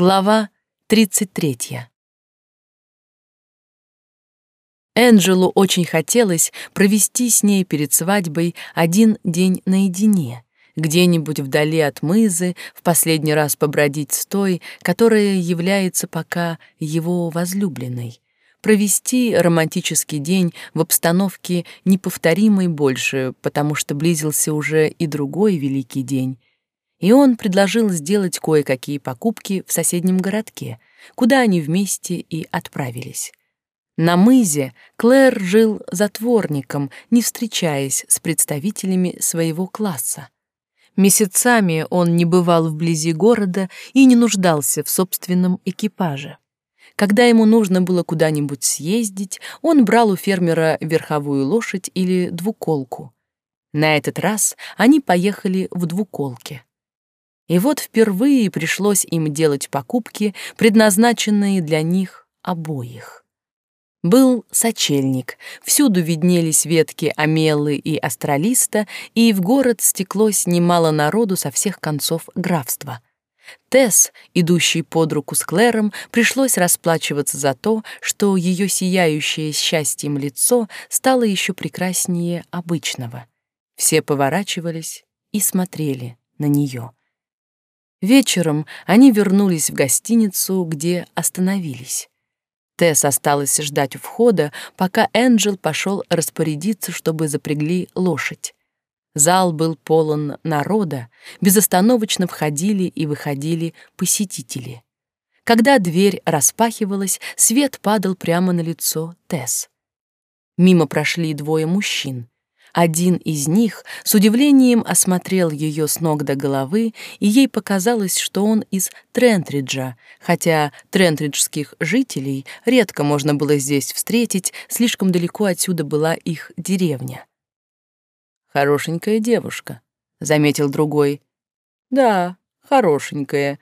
Глава 33. Энджелу очень хотелось провести с ней перед свадьбой один день наедине, где-нибудь вдали от мызы, в последний раз побродить с той, которая является пока его возлюбленной, провести романтический день в обстановке неповторимой больше, потому что близился уже и другой великий день, и он предложил сделать кое-какие покупки в соседнем городке, куда они вместе и отправились. На мызе Клэр жил затворником, не встречаясь с представителями своего класса. Месяцами он не бывал вблизи города и не нуждался в собственном экипаже. Когда ему нужно было куда-нибудь съездить, он брал у фермера верховую лошадь или двуколку. На этот раз они поехали в двуколке. И вот впервые пришлось им делать покупки, предназначенные для них обоих. Был сочельник, всюду виднелись ветки амелы и астролиста, и в город стеклось немало народу со всех концов графства. Тесс, идущий под руку с Клэром, пришлось расплачиваться за то, что ее сияющее счастьем лицо стало еще прекраснее обычного. Все поворачивались и смотрели на нее. Вечером они вернулись в гостиницу, где остановились. Тесс осталась ждать у входа, пока Энджел пошел распорядиться, чтобы запрягли лошадь. Зал был полон народа, безостановочно входили и выходили посетители. Когда дверь распахивалась, свет падал прямо на лицо Тесс. Мимо прошли двое мужчин. Один из них с удивлением осмотрел ее с ног до головы, и ей показалось, что он из Трентриджа, хотя трентриджских жителей редко можно было здесь встретить, слишком далеко отсюда была их деревня. «Хорошенькая девушка», — заметил другой. «Да, хорошенькая,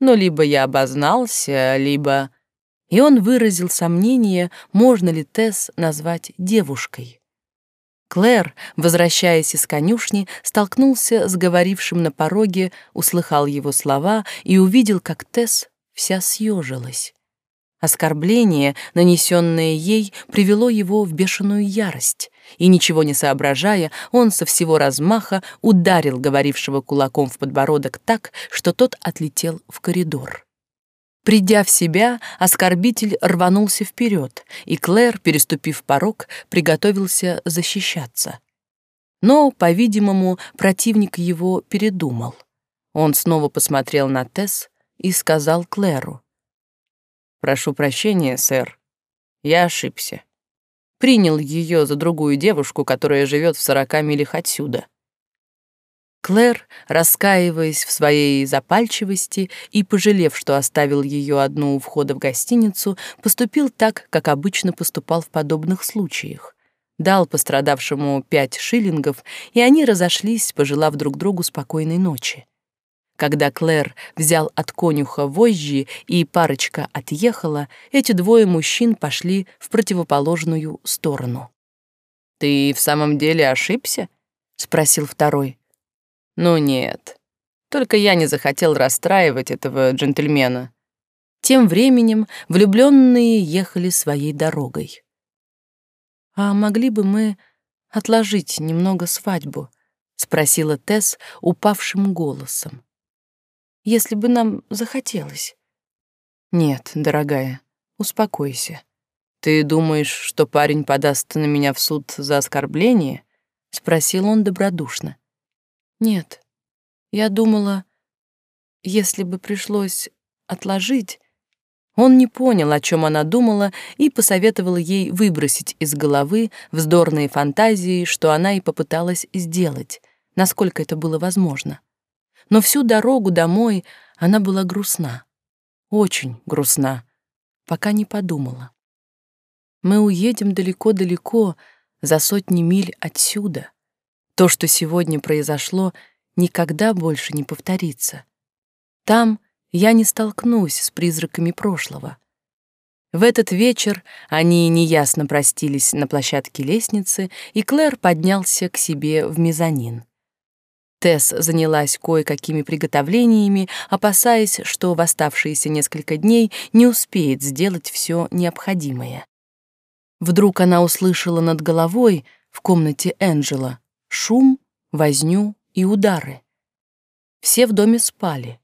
но либо я обознался, либо...» И он выразил сомнение, можно ли Тесс назвать девушкой. Клэр, возвращаясь из конюшни, столкнулся с говорившим на пороге, услыхал его слова и увидел, как Тесс вся съежилась. Оскорбление, нанесенное ей, привело его в бешеную ярость, и, ничего не соображая, он со всего размаха ударил говорившего кулаком в подбородок так, что тот отлетел в коридор. Придя в себя, оскорбитель рванулся вперед, и Клэр, переступив порог, приготовился защищаться. Но, по-видимому, противник его передумал. Он снова посмотрел на Тесс и сказал Клэру. «Прошу прощения, сэр. Я ошибся. Принял ее за другую девушку, которая живет в сорока милях отсюда. Клэр, раскаиваясь в своей запальчивости и пожалев, что оставил ее одну у входа в гостиницу, поступил так, как обычно поступал в подобных случаях. Дал пострадавшему пять шиллингов, и они разошлись, пожелав друг другу спокойной ночи. Когда Клэр взял от конюха вожжи и парочка отъехала, эти двое мужчин пошли в противоположную сторону. «Ты в самом деле ошибся?» — спросил второй. Ну нет. Только я не захотел расстраивать этого джентльмена. Тем временем влюбленные ехали своей дорогой. «А могли бы мы отложить немного свадьбу?» — спросила Тесс упавшим голосом. «Если бы нам захотелось». «Нет, дорогая, успокойся. Ты думаешь, что парень подаст на меня в суд за оскорбление?» — спросил он добродушно. Нет, я думала, если бы пришлось отложить... Он не понял, о чем она думала, и посоветовал ей выбросить из головы вздорные фантазии, что она и попыталась сделать, насколько это было возможно. Но всю дорогу домой она была грустна, очень грустна, пока не подумала. Мы уедем далеко-далеко, за сотни миль отсюда. То, что сегодня произошло, никогда больше не повторится. Там я не столкнусь с призраками прошлого. В этот вечер они неясно простились на площадке лестницы, и Клэр поднялся к себе в мезонин. Тесс занялась кое-какими приготовлениями, опасаясь, что в оставшиеся несколько дней не успеет сделать все необходимое. Вдруг она услышала над головой в комнате Энджела шум, возню и удары. Все в доме спали.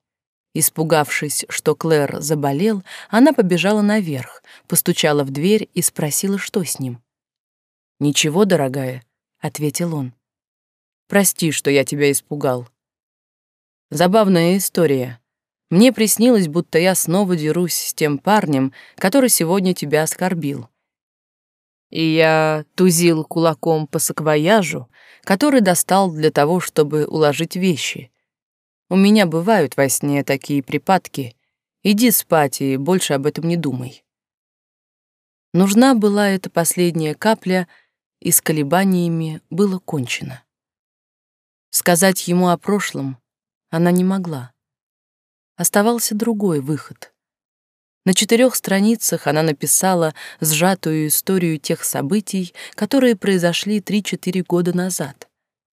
Испугавшись, что Клэр заболел, она побежала наверх, постучала в дверь и спросила, что с ним. «Ничего, дорогая», — ответил он. «Прости, что я тебя испугал». Забавная история. Мне приснилось, будто я снова дерусь с тем парнем, который сегодня тебя оскорбил. И я тузил кулаком по саквояжу, который достал для того, чтобы уложить вещи. У меня бывают во сне такие припадки. Иди спать и больше об этом не думай. Нужна была эта последняя капля — и с колебаниями было кончено. Сказать ему о прошлом она не могла. Оставался другой выход. На четырех страницах она написала сжатую историю тех событий, которые произошли три-четыре года назад,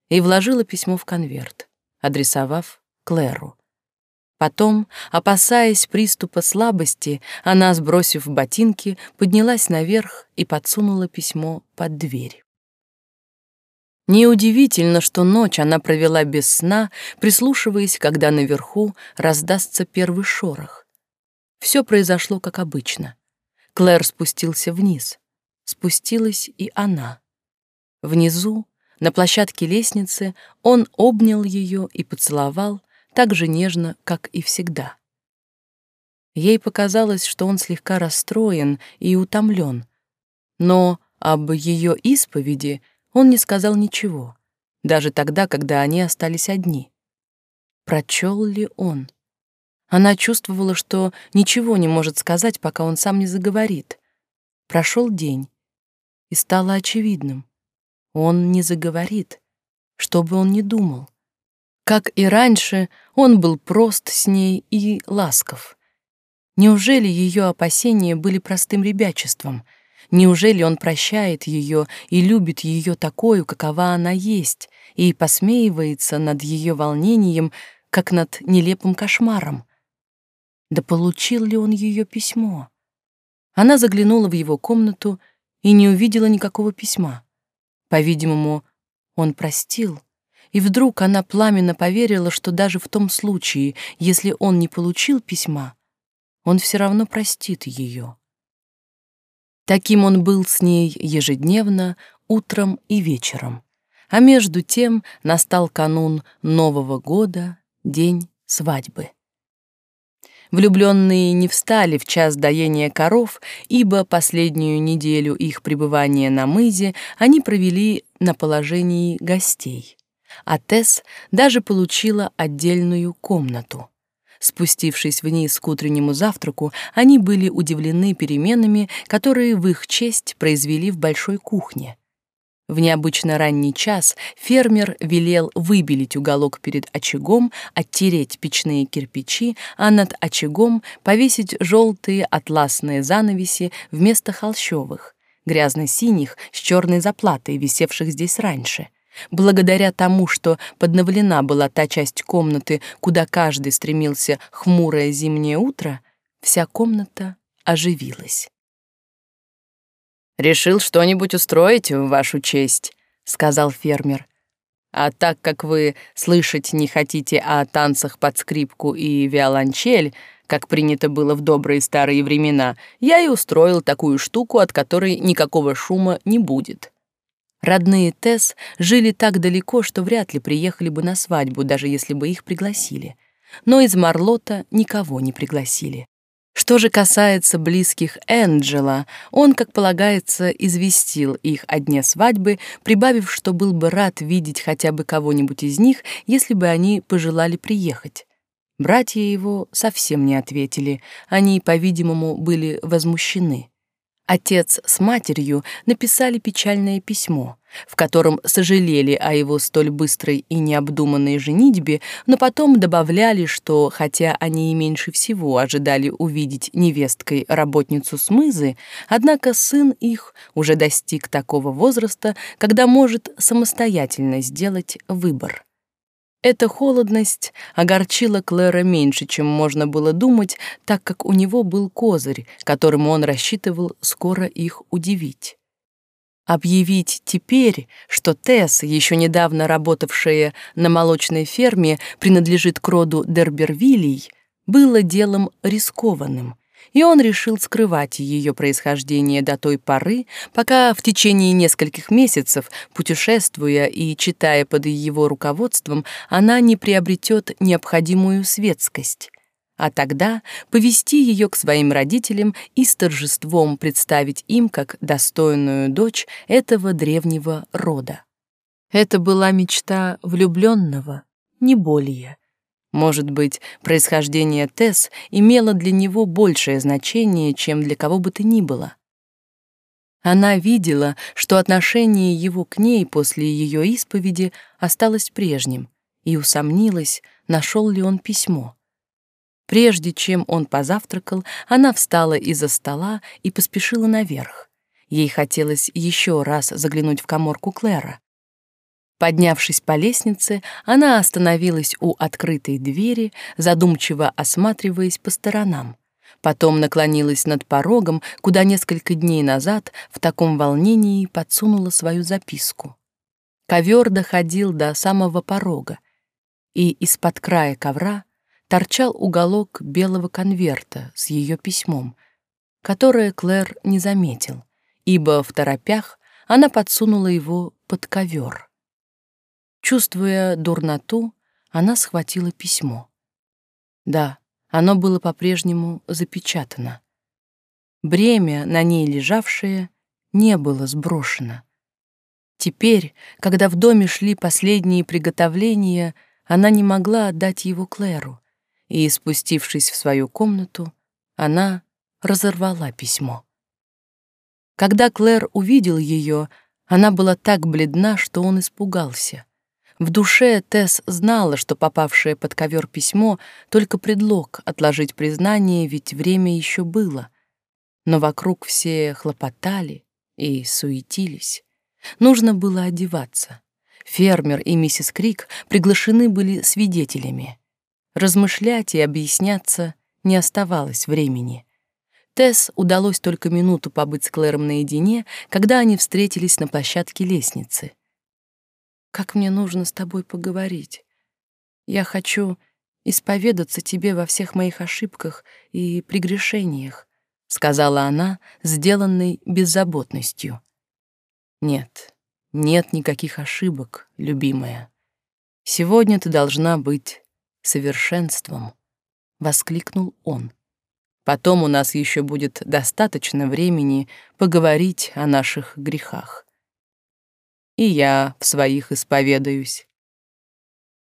и вложила письмо в конверт, адресовав Клэру. Потом, опасаясь приступа слабости, она, сбросив ботинки, поднялась наверх и подсунула письмо под дверь. Неудивительно, что ночь она провела без сна, прислушиваясь, когда наверху раздастся первый шорох. Все произошло как обычно. Клэр спустился вниз. Спустилась и она. Внизу, на площадке лестницы, он обнял ее и поцеловал, так же нежно, как и всегда. Ей показалось, что он слегка расстроен и утомлен, но об ее исповеди он не сказал ничего, даже тогда, когда они остались одни. Прочел ли он? Она чувствовала, что ничего не может сказать, пока он сам не заговорит. Прошел день, и стало очевидным. Он не заговорит, что бы он ни думал. Как и раньше, он был прост с ней и ласков. Неужели ее опасения были простым ребячеством? Неужели он прощает ее и любит ее такую, какова она есть, и посмеивается над ее волнением, как над нелепым кошмаром? Да получил ли он ее письмо? Она заглянула в его комнату и не увидела никакого письма. По-видимому, он простил — и вдруг она пламенно поверила, что даже в том случае, если он не получил письма, он все равно простит ее. Таким он был с ней ежедневно, утром и вечером. А между тем настал канун Нового года, день свадьбы. Влюбленные не встали в час доения коров, ибо последнюю неделю их пребывания на мызе они провели на положении гостей а Тесс даже получила отдельную комнату. Спустившись вниз к утреннему завтраку, они были удивлены переменами, которые в их честь произвели в большой кухне. В необычно ранний час фермер велел выбелить уголок перед очагом, оттереть печные кирпичи, а над очагом повесить желтые атласные занавеси вместо холщовых, грязно-синих с черной заплатой, висевших здесь раньше — Благодаря тому, что подновлена была та часть комнаты, куда каждый стремился хмурое зимнее утро, вся комната оживилась. «Решил что-нибудь устроить в вашу честь», — сказал фермер. «А так как вы слышать не хотите о танцах под скрипку и виолончель, как принято было в добрые старые времена, я и устроил такую штуку, от которой никакого шума не будет». Родные Тесс жили так далеко, что вряд ли приехали бы на свадьбу, даже если бы их пригласили. Но из Марлота никого не пригласили. Что же касается близких Энджела, он, как полагается, известил их о дне свадьбы, прибавив, что был бы рад видеть хотя бы кого-нибудь из них, если бы они пожелали приехать. Братья его совсем не ответили, они, по-видимому, были возмущены. Отец с матерью написали печальное письмо, в котором сожалели о его столь быстрой и необдуманной женитьбе, но потом добавляли, что, хотя они и меньше всего ожидали увидеть невесткой работницу Смызы, однако сын их уже достиг такого возраста, когда может самостоятельно сделать выбор. Эта холодность огорчила Клэра меньше, чем можно было думать, так как у него был козырь, которым он рассчитывал скоро их удивить. Объявить теперь, что Тесс, еще недавно работавшая на молочной ферме, принадлежит к роду Дербервилей, было делом рискованным, и он решил скрывать ее происхождение до той поры, пока в течение нескольких месяцев, путешествуя и читая под его руководством, она не приобретет необходимую светскость а тогда повести ее к своим родителям и с торжеством представить им как достойную дочь этого древнего рода. Это была мечта влюбленного, не более. Может быть, происхождение Тесс имело для него большее значение, чем для кого бы то ни было. Она видела, что отношение его к ней после ее исповеди осталось прежним, и усомнилась, нашел ли он письмо. Прежде чем он позавтракал, она встала из-за стола и поспешила наверх. Ей хотелось еще раз заглянуть в коморку Клэра. Поднявшись по лестнице, она остановилась у открытой двери, задумчиво осматриваясь по сторонам. Потом наклонилась над порогом, куда несколько дней назад в таком волнении подсунула свою записку. Ковер доходил до самого порога, и из-под края ковра торчал уголок белого конверта с ее письмом, которое Клэр не заметил, ибо в торопях она подсунула его под ковер. Чувствуя дурноту, она схватила письмо. Да, оно было по-прежнему запечатано. Бремя, на ней лежавшее, не было сброшено. Теперь, когда в доме шли последние приготовления, она не могла отдать его Клэру и, спустившись в свою комнату, она разорвала письмо. Когда Клэр увидел ее, она была так бледна, что он испугался. В душе Тесс знала, что попавшее под ковер письмо — только предлог отложить признание, ведь время еще было. Но вокруг все хлопотали и суетились. Нужно было одеваться. Фермер и миссис Крик приглашены были свидетелями. Размышлять и объясняться не оставалось времени. Тесс удалось только минуту побыть с Клэром наедине, когда они встретились на площадке лестницы. «Как мне нужно с тобой поговорить. Я хочу исповедаться тебе во всех моих ошибках и прегрешениях», сказала она, сделанной беззаботностью. «Нет, нет никаких ошибок, любимая. Сегодня ты должна быть совершенством, воскликнул он. Потом у нас еще будет достаточно времени поговорить о наших грехах. И я в своих исповедаюсь.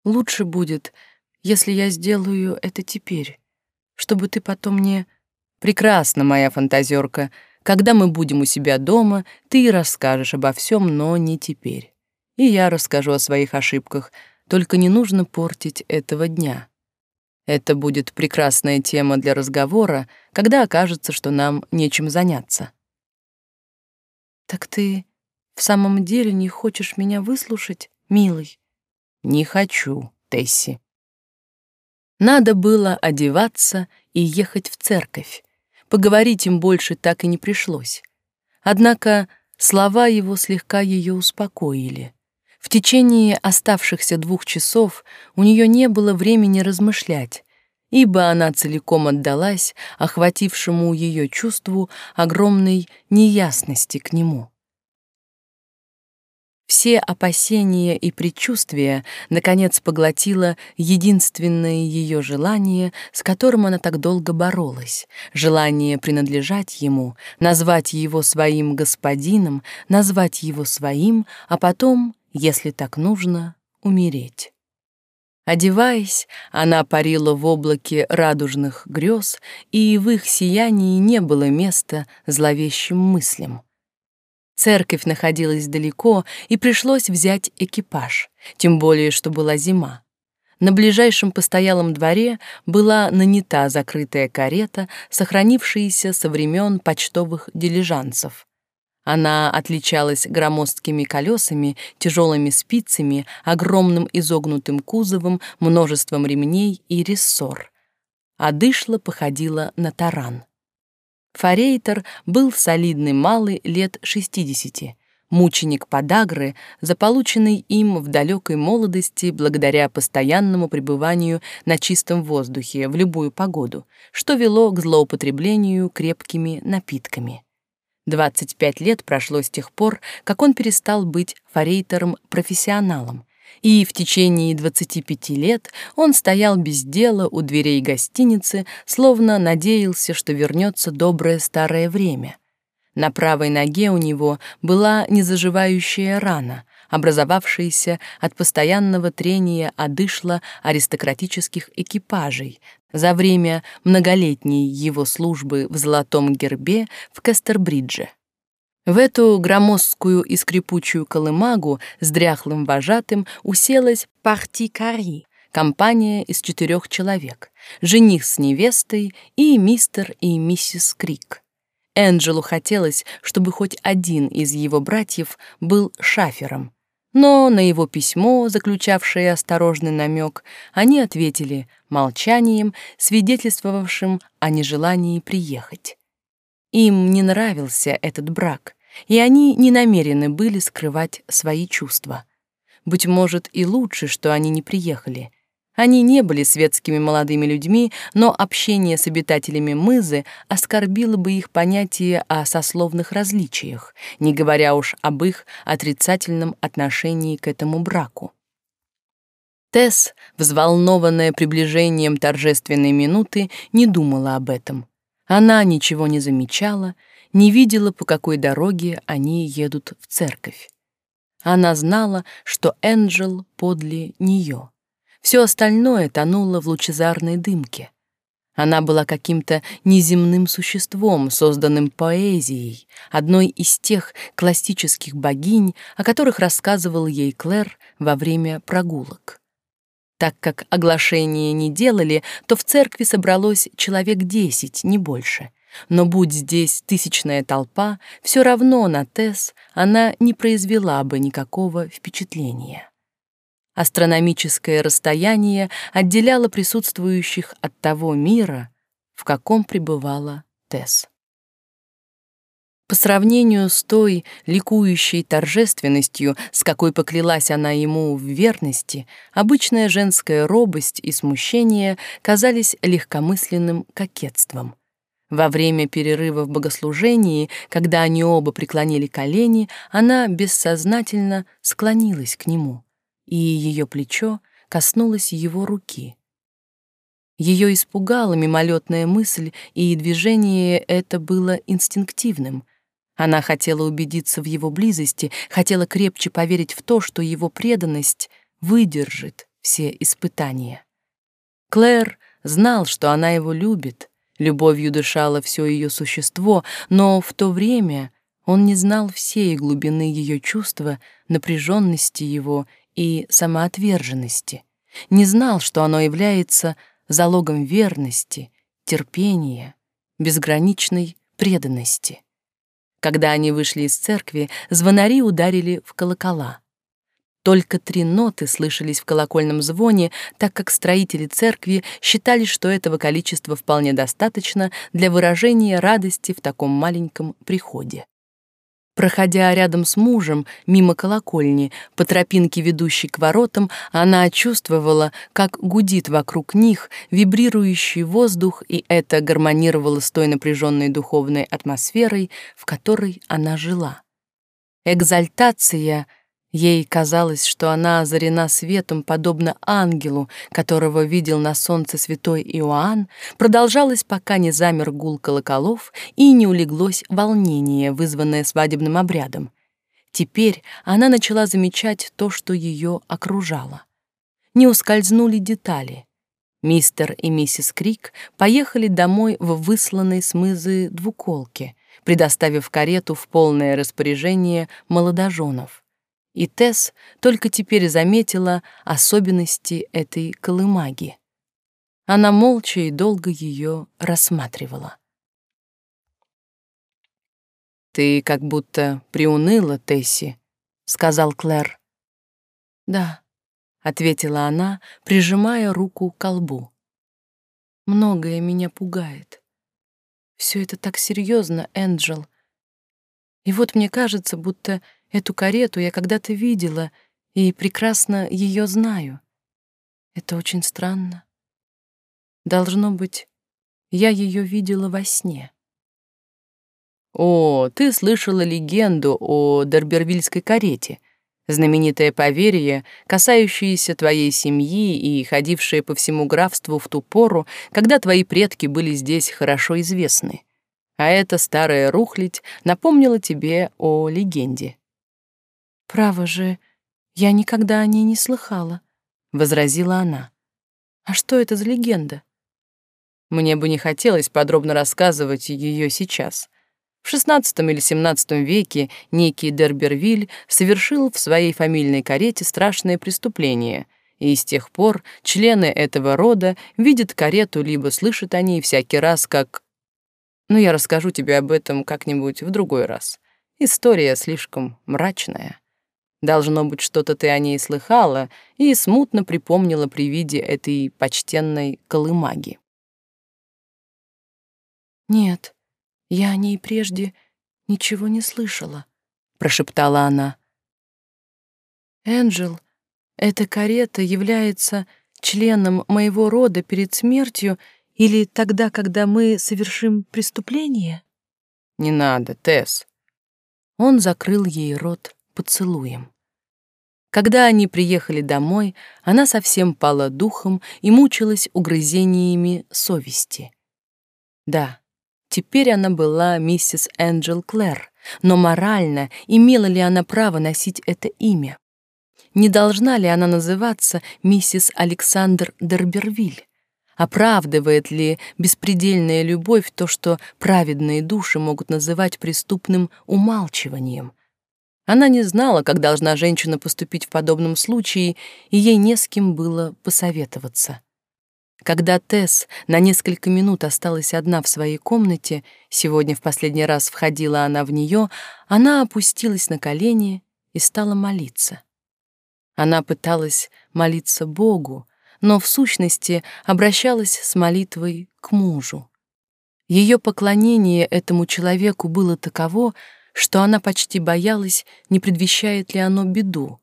Лучше будет, если я сделаю это теперь, чтобы ты потом не... Прекрасно, моя фантазерка. Когда мы будем у себя дома, ты расскажешь обо всем, но не теперь. И я расскажу о своих ошибках, только не нужно портить этого дня. Это будет прекрасная тема для разговора, когда окажется, что нам нечем заняться. Так ты в самом деле не хочешь меня выслушать, милый? Не хочу, Тесси. Надо было одеваться и ехать в церковь. Поговорить им больше так и не пришлось. Однако слова его слегка ее успокоили. В течение оставшихся двух часов у нее не было времени размышлять, ибо она целиком отдалась охватившему ее чувству огромной неясности к нему. Все опасения и предчувствия, наконец, поглотило единственное ее желание, с которым она так долго боролась, желание принадлежать ему, назвать его своим господином, назвать его своим, а потом если так нужно, умереть. Одеваясь, она парила в облаке радужных грез, и в их сиянии не было места зловещим мыслям. Церковь находилась далеко, и пришлось взять экипаж, тем более, что была зима. На ближайшем постоялом дворе была нанята закрытая карета, сохранившаяся со времен почтовых дилижансов. Она отличалась громоздкими колесами, тяжелыми спицами, огромным изогнутым кузовом, множеством ремней и рессор. А дышла походила на таран. Форейтер был солидный малый лет шестидесяти, мученик подагры, заполученный им в далекой молодости благодаря постоянному пребыванию на чистом воздухе в любую погоду, что вело к злоупотреблению крепкими напитками. 25 лет прошло с тех пор, как он перестал быть форейтером-профессионалом, и в течение 25 лет он стоял без дела у дверей гостиницы, словно надеялся, что вернется доброе старое время. На правой ноге у него была незаживающая рана, образовавшаяся от постоянного трения одышла аристократических экипажей за время многолетней его службы в Золотом Гербе в Кастербридже. В эту громоздкую и скрипучую колымагу с дряхлым вожатым уселась парти-кари, компания из четырех человек, жених с невестой и мистер и миссис Крик. Энджелу хотелось, чтобы хоть один из его братьев был шафером, но на его письмо, заключавшее осторожный намек, они ответили молчанием, свидетельствовавшим о нежелании приехать. Им не нравился этот брак, и они не намерены были скрывать свои чувства. Быть может, и лучше, что они не приехали. Они не были светскими молодыми людьми, но общение с обитателями Мызы оскорбило бы их понятие о сословных различиях, не говоря уж об их отрицательном отношении к этому браку. Тесс, взволнованная приближением торжественной минуты, не думала об этом. Она ничего не замечала, не видела, по какой дороге они едут в церковь. Она знала, что Энджел подле нее. Все остальное тонуло в лучезарной дымке. Она была каким-то неземным существом, созданным поэзией, одной из тех классических богинь, о которых рассказывал ей Клэр во время прогулок. Так как оглашения не делали, то в церкви собралось человек десять, не больше. Но будь здесь тысячная толпа, все равно на Тесс она не произвела бы никакого впечатления. Астрономическое расстояние отделяло присутствующих от того мира, в каком пребывала Тесс. По сравнению с той ликующей торжественностью, с какой поклялась она ему в верности, обычная женская робость и смущение казались легкомысленным кокетством. Во время перерыва в богослужении, когда они оба преклонили колени, она бессознательно склонилась к нему, и ее плечо коснулось его руки. Ее испугала мимолетная мысль, и движение это было инстинктивным, она хотела убедиться в его близости, хотела крепче поверить в то, что его преданность выдержит все испытания. Клэр знал, что она его любит, любовью дышало все ее существо, но в то время он не знал всей глубины ее чувства, напряженности его и самоотверженности, не знал, что оно является залогом верности, терпения, безграничной преданности. Когда они вышли из церкви, звонари ударили в колокола. Только три ноты слышались в колокольном звоне, так как строители церкви считали, что этого количества вполне достаточно для выражения радости в таком маленьком приходе. Проходя рядом с мужем, мимо колокольни, по тропинке, ведущей к воротам, она чувствовала, как гудит вокруг них вибрирующий воздух, и это гармонировало с той напряженной духовной атмосферой, в которой она жила. Экзальтация — Ей казалось, что она озарена светом, подобно ангелу, которого видел на солнце святой Иоанн, продолжалась, пока не замер гул колоколов и не улеглось волнение, вызванное свадебным обрядом. Теперь она начала замечать то, что ее окружало. Не ускользнули детали. Мистер и миссис Крик поехали домой в высланной с мызы двуколке, предоставив карету в полное распоряжение молодоженов. И Тесс только теперь заметила особенности этой колымаги. Она молча и долго ее рассматривала. «Ты как будто приуныла, Тесси», — сказал Клэр. «Да», — ответила она, прижимая руку к колбу. «Многое меня пугает. Все это так серьезно, Энджел. И вот мне кажется, будто эту карету я когда-то видела и прекрасно ее знаю. Это очень странно. Должно быть, я ее видела во сне. О, ты слышала легенду о Дербервильской карете, знаменитое поверье, касающееся твоей семьи и ходившее по всему графству в ту пору, когда твои предки были здесь хорошо известны. А эта старая рухлядь напомнила тебе о легенде. «Право же, я никогда о ней не слыхала», — возразила она. «А что это за легенда?» Мне бы не хотелось подробно рассказывать ее сейчас. В XVI или XVII веке некий Дербервиль совершил в своей фамильной карете страшное преступление, и с тех пор члены этого рода видят карету либо слышат о ней всякий раз, как... Но я расскажу тебе об этом как-нибудь в другой раз. История слишком мрачная. Должно быть, что-то ты о ней слыхала и смутно припомнила при виде этой почтенной колымаги. «Нет, я о ней прежде ничего не слышала», — прошептала она. «Энджел, эта карета является членом моего рода перед смертью или тогда, когда мы совершим преступление?» «Не надо, Тесс». Он закрыл ей рот поцелуем. Когда они приехали домой, она совсем пала духом и мучилась угрызениями совести. Да, Теперь она была миссис Энджел Клэр, но морально имела ли она право носить это имя? Не должна ли она называться миссис Александр Дербервиль? Оправдывает ли беспредельная любовь то, что праведные души могут называть преступным умалчиванием? Она не знала, как должна женщина поступить в подобном случае, и ей не с кем было посоветоваться. Когда Тесс на несколько минут осталась одна в своей комнате, сегодня в последний раз входила она в нее, она опустилась на колени и стала молиться. Она пыталась молиться Богу, но в сущности обращалась с молитвой к мужу. Ее поклонение этому человеку было таково, что она почти боялась, не предвещает ли оно беду.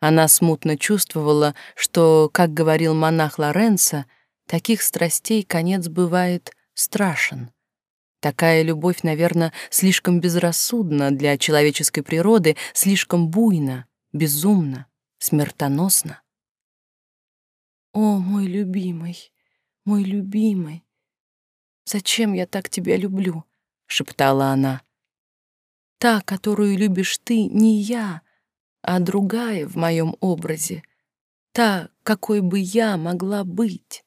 Она смутно чувствовала, что, как говорил монах Лоренцо, таких страстей конец бывает страшен. Такая любовь, наверное, слишком безрассудна для человеческой природы, слишком буйна, безумна, смертоносна. «О, мой любимый, мой любимый, зачем я так тебя люблю?» — шептала она. «Та, которую любишь ты, не я, а другая в моем образе, та, какой бы я могла быть.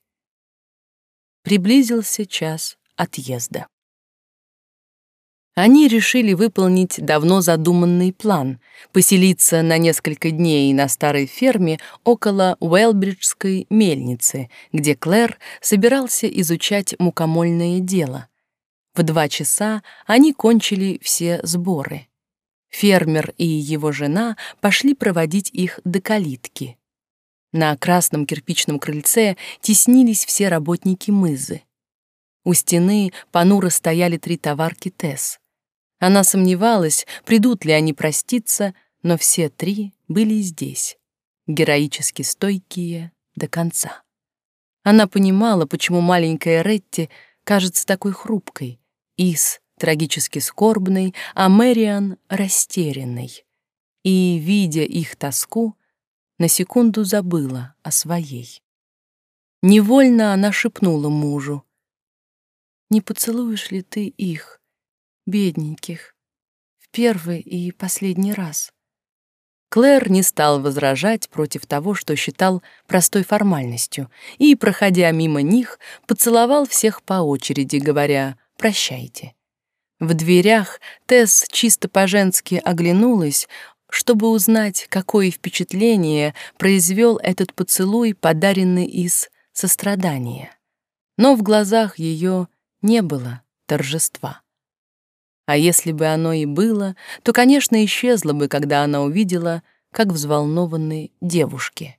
Приблизился час отъезда. Они решили выполнить давно задуманный план — поселиться на несколько дней на старой ферме около Уэлбриджской мельницы, где Клэр собирался изучать мукомольное дело. В два часа они кончили все сборы. Фермер и его жена пошли проводить их до калитки. На красном кирпичном крыльце теснились все работники мызы. У стены понуро стояли три товарки Тесс. Она сомневалась, придут ли они проститься, но все три были здесь, героически стойкие до конца. Она понимала, почему маленькая Ретти кажется такой хрупкой. Из трагически скорбной, а Мэриан — растерянной. И, видя их тоску, на секунду забыла о своей. Невольно она шепнула мужу. «Не поцелуешь ли ты их, бедненьких, в первый и последний раз?» Клэр не стал возражать против того, что считал простой формальностью, и, проходя мимо них, поцеловал всех по очереди, говоря «прощайте». В дверях Тесс чисто по-женски оглянулась, чтобы узнать, какое впечатление произвел этот поцелуй, подаренный из сострадания. Но в глазах ее не было торжества. А если бы оно и было, то, конечно, исчезло бы, когда она увидела, как взволнованы девушки.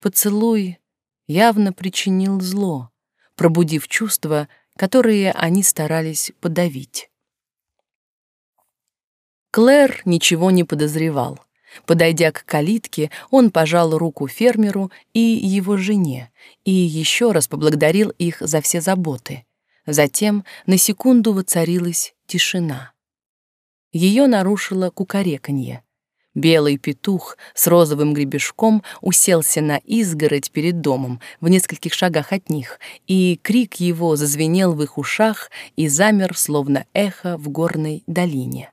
Поцелуй явно причинил зло, пробудив чувства, которые они старались подавить. Клэр ничего не подозревал. Подойдя к калитке, он пожал руку фермеру и его жене и еще раз поблагодарил их за все заботы. Затем на секунду воцарилась тишина. Ее нарушило кукареканье. Белый петух с розовым гребешком уселся на изгородь перед домом в нескольких шагах от них, и крик его зазвенел в их ушах и замер, словно эхо в горной долине.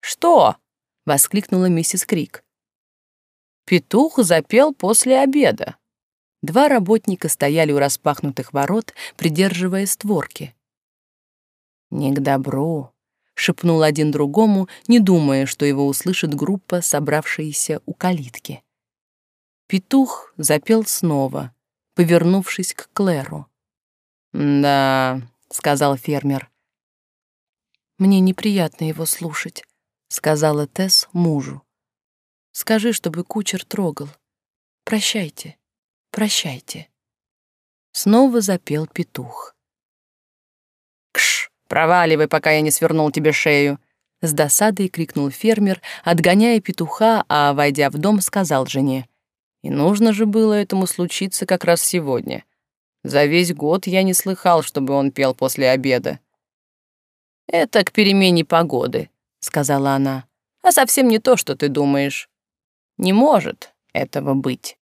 «Что?» — воскликнула миссис Крик. Петух запел после обеда. Два работника стояли у распахнутых ворот, придерживая створки. «Не к добру», — шепнул один другому, не думая, что его услышит группа, собравшаяся у калитки. Петух запел снова, повернувшись к Клэру. «Да», — сказал фермер. «Мне неприятно его слушать», — сказала Тесс мужу. «Скажи, чтобы кучер трогал. Прощайте, прощайте». Снова запел петух. «Кш, проваливай, пока я не свернул тебе шею!» С досадой крикнул фермер, отгоняя петуха, а, войдя в дом, сказал жене. «И нужно же было этому случиться как раз сегодня. За весь год я не слыхал, чтобы он пел после обеда». «Это к перемене погоды», сказала она, а совсем не то, что ты думаешь. Не может этого быть.